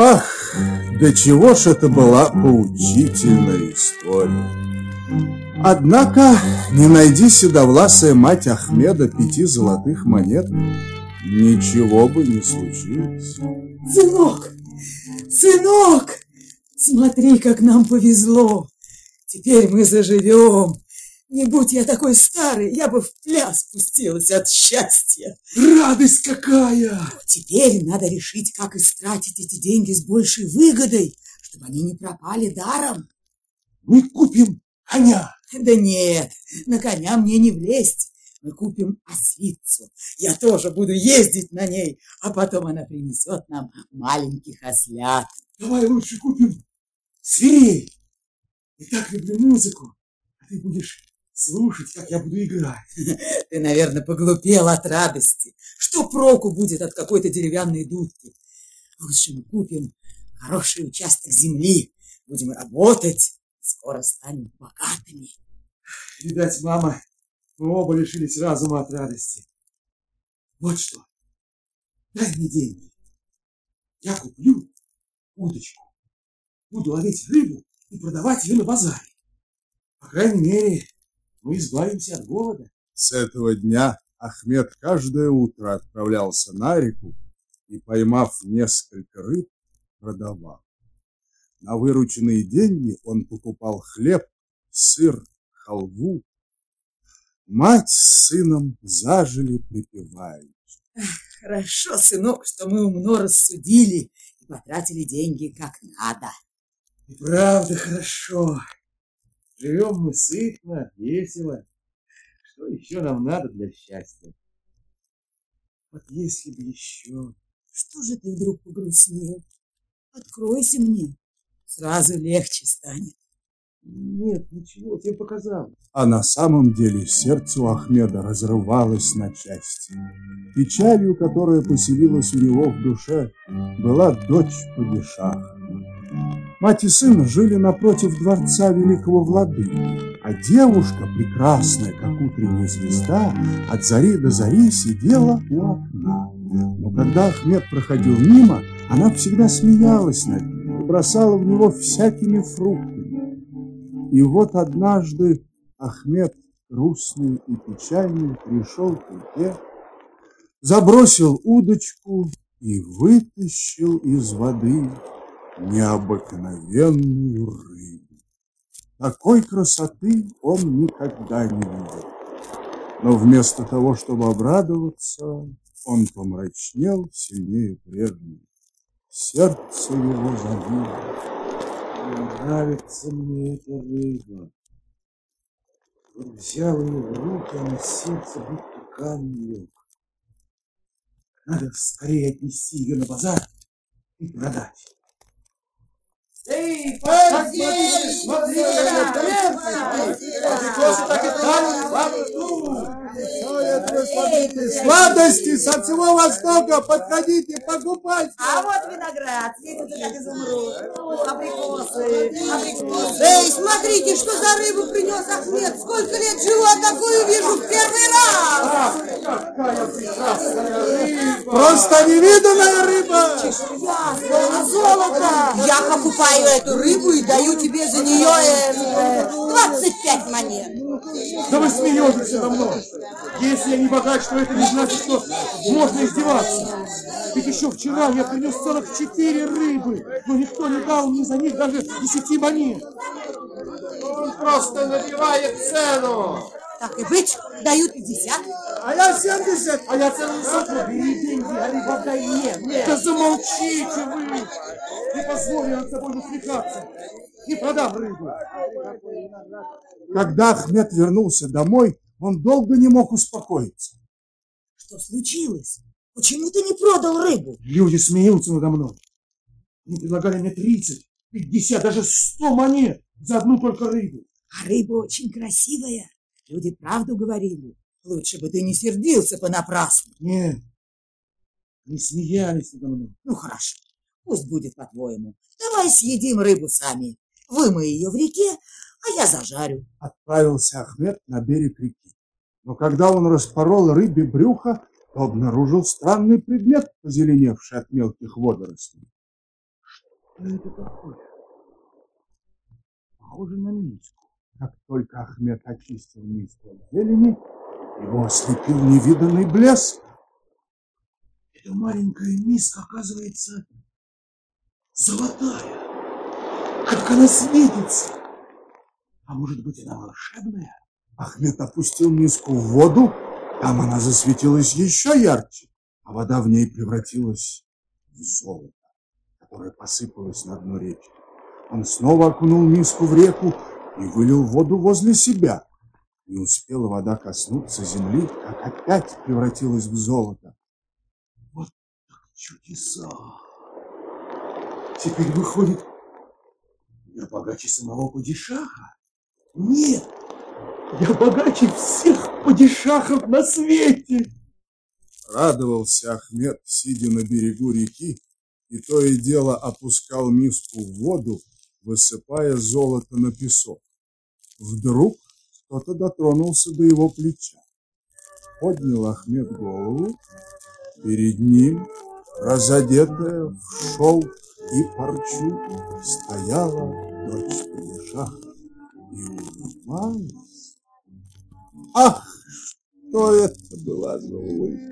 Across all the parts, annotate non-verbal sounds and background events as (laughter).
Ах, да чего ж это была поучительная история. Однако, не найди седовласая мать Ахмеда пяти золотых монет, ничего бы не случилось. Сынок, сынок, смотри, как нам повезло. Теперь мы заживем. Не будь я такой старый, я бы в пляс пустилась от счастья. Радость какая! Теперь надо решить, как истратить эти деньги с большей выгодой, чтобы они не пропали даром. Мы купим коня. Да нет, на коня мне не влезть. Мы купим ослицу. Я тоже буду ездить на ней, а потом она принесет нам маленьких ослят. Давай лучше купим свирель. Я так люблю музыку, а ты будешь слушать, как я буду играть. (laughs) Ты, наверное, поглупел от радости. Что проку будет от какой-то деревянной дудки? Лучше мы купим хороший участок земли, будем работать, скоро станем богатыми. Видать, мама, мы оба лишились разума от радости. Вот что, дай мне деньги. Я куплю удочку, буду ловить рыбу и продавать ее на базаре. По крайней мере, мы избавимся от голода. С этого дня Ахмед каждое утро отправлялся на реку и, поймав несколько рыб, продавал. На вырученные деньги он покупал хлеб, сыр, халву. Мать с сыном зажили припеваючи. Хорошо, сынок, что мы умно рассудили и потратили деньги как надо. И правда хорошо. Живем мы сытно, весело. Что еще нам надо для счастья? Вот если бы еще... Что же ты вдруг погрустнел? Откройся мне, сразу легче станет. Нет, ничего, тебе показалось. А на самом деле сердце у Ахмеда разрывалось на части. Печалью, которая поселилась у него в душе, была дочь Падишаха. Мать и сын жили напротив дворца великого владыки, а девушка, прекрасная, как утренняя звезда, от зари до зари сидела у окна. Но когда Ахмед проходил мимо, она всегда смеялась над ним и бросала в него всякими фруктами. И вот однажды Ахмед, грустный и печальный, пришел к реке, забросил удочку и вытащил из воды необыкновенную рыбу. Такой красоты он никогда не видел. Но вместо того, чтобы обрадоваться, он помрачнел сильнее прежнего. Сердце его забило. Нравится мне эта рыба. Вот взял ее в руки, а на сердце будто камень лег. Надо скорее отнести ее на базар и продать. Эй, поди! Смотри, Сладости со всего Востока, подходите, покупайте. А вот виноград, светится как изумруд. Абрикосы, абрикосы. Эй, смотрите, что за рыбу принес Ахмед. Сколько лет живу, а такую вижу в первый раз. Какая прекрасная рыба! Просто невиданная рыба. Чешуя, золото. Я покупаю эту рыбу и даю тебе за нее э, 25 монет. Да вы смеетесь надо мной. Если я не богач, то это не значит, что можно издеваться. Ведь еще вчера я принес 44 рыбы, но никто не дал мне за них даже 10 монет. Он просто набивает цену. Так и быть, даю 50. А я 70, а я целую сотню. Бери деньги, а рыба отдай мне. Нет. Да замолчите вы. Не позволю над собой насмехаться. Не продам рыбу. Когда Ахмед вернулся домой, он долго не мог успокоиться. Что случилось? Почему ты не продал рыбу? Люди смеются надо мной. Они предлагали мне 30, 50, даже 100 монет за одну только рыбу. А рыба очень красивая. Люди правду говорили. Лучше бы ты не сердился понапрасну. Нет. Они смеялись надо мной. Ну, хорошо, пусть будет по-твоему. Давай съедим рыбу сами. Вымой ее в реке, а я зажарю. Отправился Ахмед на берег реки. Но когда он распорол рыбе брюхо, то обнаружил странный предмет, позеленевший от мелких водорослей. Что это такое? Похоже на миску. Как только Ахмед очистил миску от зелени, его ослепил невиданный блеск. Эта маленькая миска, оказывается, золотая. Как она светится! А может быть, она волшебная? Ахмед опустил миску в воду, там она засветилась еще ярче, а вода в ней превратилась в золото, которое посыпалось на дно речки. Он снова окунул миску в реку и вылил воду возле себя. Не успела вода коснуться земли, как опять превратилась в золото. Вот так чудеса! Теперь выходит, я богаче самого падишаха. Нет, я богаче всех падишахов на свете. Радовался Ахмед, сидя на берегу реки, и то и дело опускал миску в воду, высыпая золото на песок. Вдруг кто-то дотронулся до его плеча. Поднял Ахмед голову. Перед ним, разодетая в шелк и парчу, стояла дочь Падишаха и улыбалась. Ах, что это была за улыбка!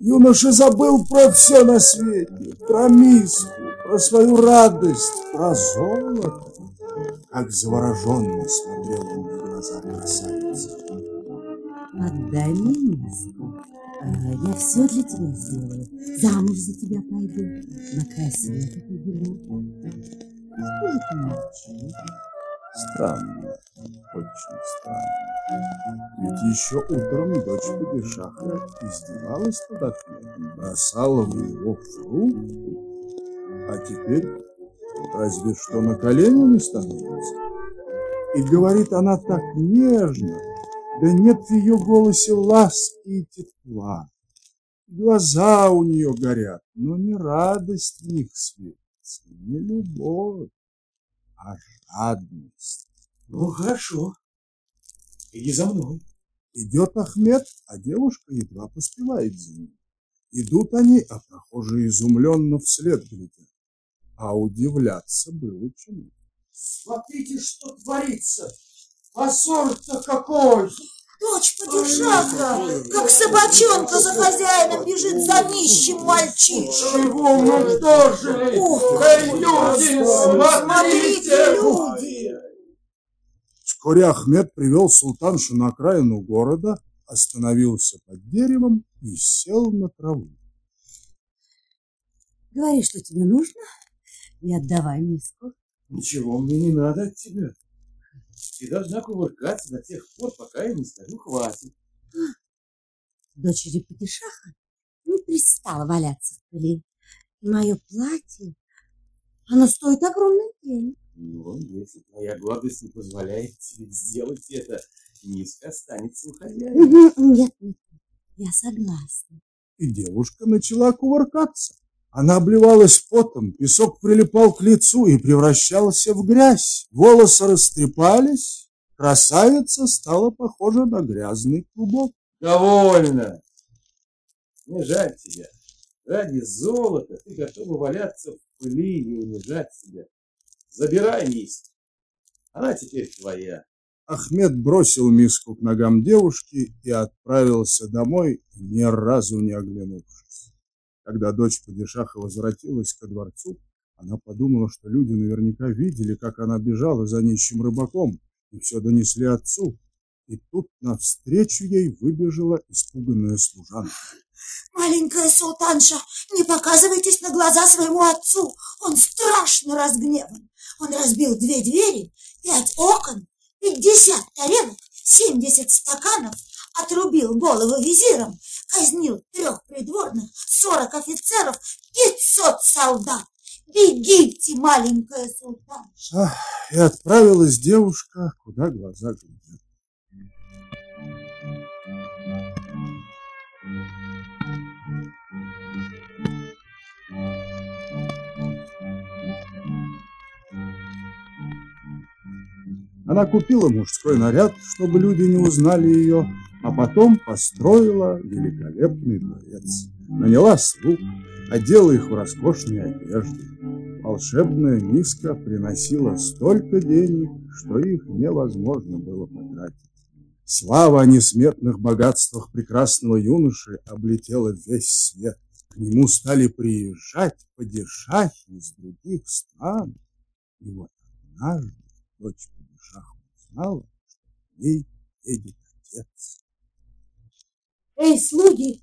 Юноша забыл про все на свете, про миску, про свою радость, про золото. Как завороженно смотрел он в глаза красавицы. Отдай мне миску. А, Я все для тебя сделаю. Замуж за тебя пойду. На край света побегу. Что же ты молчишь? Странно, очень странно. Ведь еще утром дочь Падишаха издевалась над Ахмедом, бросала в него фрукты. А теперь разве что на колени не становится. И говорит она так нежно, да нет в ее голосе ласки и тепла. Глаза у нее горят, но не радость в них светится, не любовь, а жадность. Ну, хорошо. Иди за мной. Идет Ахмед, а девушка едва поспевает за ним. Идут они, а прохожие изумленно вслед глядят. А удивляться было чему. Смотрите, что творится. Позор-то какой! Дочь падишаха, как собачонка за хозяином бежит за нищим мальчишкой. Чего мы дожили? Ох, Эй, люди, Смотрите, смотрите! люди! Вскоре Ахмед привел султаншу на окраину города, остановился под деревом и сел на траву. Говори, что тебе нужно, и отдавай миску. Ничего мне не надо от тебя. Ты должна кувыркаться до тех пор, пока я не скажу хватит. (gasps) Дочери Падишаха не пристала валяться в пыли. И мое платье, оно стоит огромных денег. Ну, если твоя гордость не позволяет тебе сделать это, низко останется у хозяина. Нет, нет, я согласна. И девушка начала кувыркаться. Она обливалась потом, песок прилипал к лицу и превращался в грязь. Волосы растрепались, красавица стала похожа на грязный клубок. Довольно. Не жаль тебя. Ради золота ты готова валяться в пыли и унижать себя. Забирай миску. Она теперь твоя. Ахмед бросил миску к ногам девушки и отправился домой, ни разу не оглянувшись. Когда дочь Падишаха возвратилась ко дворцу, она подумала, что люди наверняка видели, как она бежала за нищим рыбаком, и все донесли отцу. И тут навстречу ей выбежала испуганная служанка. Маленькая султанша, не показывайтесь на глаза своему отцу. Он страшно разгневан. Он разбил две двери, пять окон, пятьдесят тарелок, семьдесят стаканов, отрубил головы визирам, казнил трех придворных, сорок офицеров, пятьсот солдат. Бегите, маленькая султанша. И отправилась девушка, куда глаза глядят. Она купила мужской наряд, чтобы люди не узнали ее, а потом построила великолепный дворец. Наняла слуг, одела их в роскошные одежды. Волшебная миска приносила столько денег, что их невозможно было потратить. Слава о несметных богатствах прекрасного юноши облетела весь свет. К нему стали приезжать падишахи из других стран. И вот однажды дочь падишаха узнала, что к ней едет отец. Эй, слуги,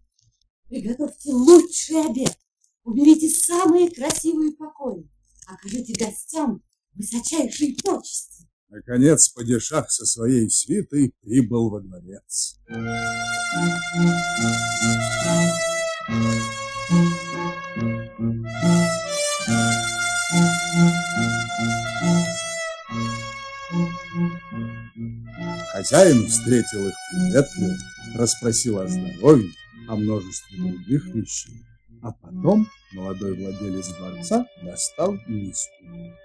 приготовьте лучший обед. Уберите самые красивые покои. Окажите гостям высочайшие почести. Наконец падишах со своей свитой прибыл во дворец. Хозяин встретил их приветливо, расспросил о здоровье, о множестве других вещей. А потом молодой владелец дворца достал миску,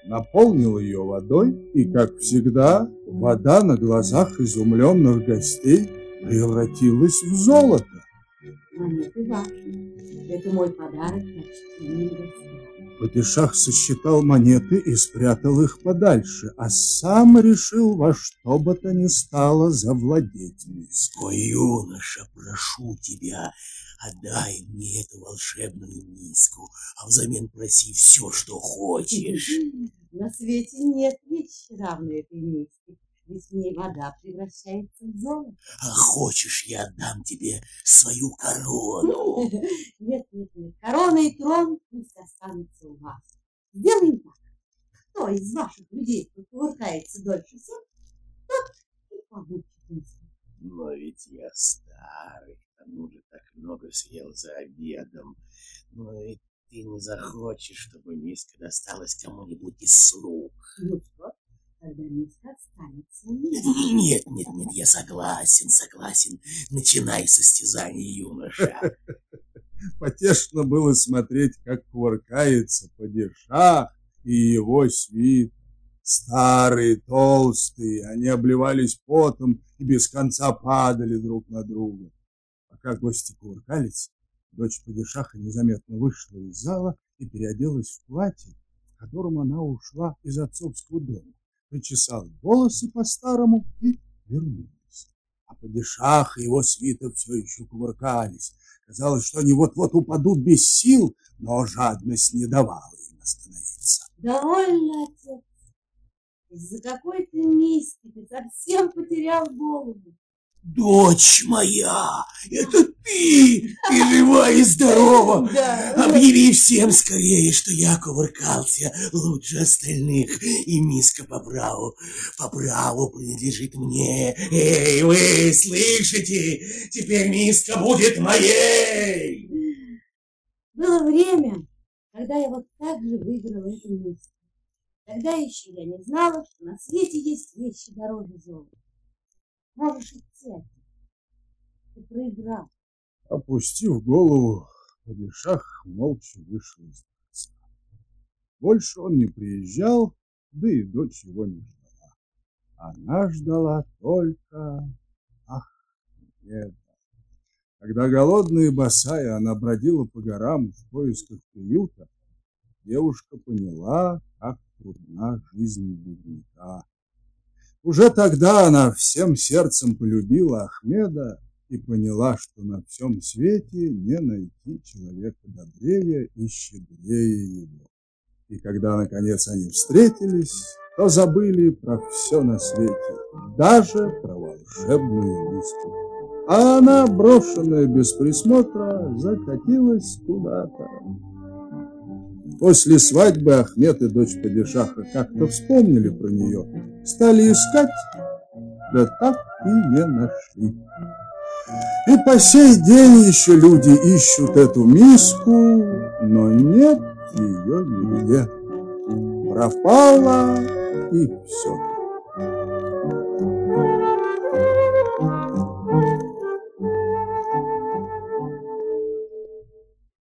наполнил ее водой, и, как всегда, вода на глазах изумленных гостей превратилась в золото. Это мой подарок на чтение Падишах сосчитал монеты и спрятал их подальше, а сам решил во что бы то ни стало завладеть миской. Ой, юноша, прошу тебя, отдай мне эту волшебную миску, а взамен проси все, что хочешь. На свете нет вещи, равной этой миске. Ведь в ней вода превращается в золото. А хочешь, я отдам тебе свою корону? (laughs) Нет, нет, нет. Корона и трон пусть останутся у вас. Сделаем так. Кто из ваших людей покувыркается дольше всех, тот и получит миску. Но ведь я старый, к тому же так много съел за обедом. Но ведь ты не захочешь, чтобы миска досталась кому-нибудь из слуг. Ну тогда останется. Нет, нет, нет, я согласен, согласен. Начинай состязание, юноша. (laughs) Потешно было смотреть, как кувыркается падишах и его свит. Старые, толстые, они обливались потом и без конца падали друг на друга. Пока гости кувыркались, дочь падишаха незаметно вышла из зала и переоделась в платье, в котором она ушла из отцовского дома, причесала волосы по-старому и вернулась. А падишах и его свита все еще кувыркались. Казалось, что они вот-вот упадут без сил, но жадность не давала им остановиться. Довольно, отец. Из-за какой-то миски ты совсем потерял голову. Дочь моя, это ты! Ты жива и здорова! (laughs) Да. Объяви всем скорее, что я кувыркался лучше остальных, и миска по праву, по праву принадлежит мне. Эй, вы слышите? Теперь миска будет моей! Было время, когда я вот так же выиграла эту миску. Тогда еще я не знала, что на свете есть вещи дороже золота. Можешь идти. Ты проиграл. Опустив голову, падишах молча вышел из дворца. Больше он не приезжал, да и дочь его не ждала. Она ждала только... Ах, нет. Когда голодная и босая она бродила по горам в поисках приюта, девушка поняла, как трудна жизнь бедняка. Уже тогда она всем сердцем полюбила Ахмеда и поняла, что на всем свете не найти человека добрее и щедрее его. И когда, наконец, они встретились, то забыли про все на свете, даже про волшебную миску. А она, брошенная без присмотра, закатилась куда-то. После свадьбы Ахмед и дочь Падишаха как-то вспомнили про нее, стали искать, да так и не нашли. И по сей день еще люди ищут эту миску, но нет ее нигде. Пропала и все.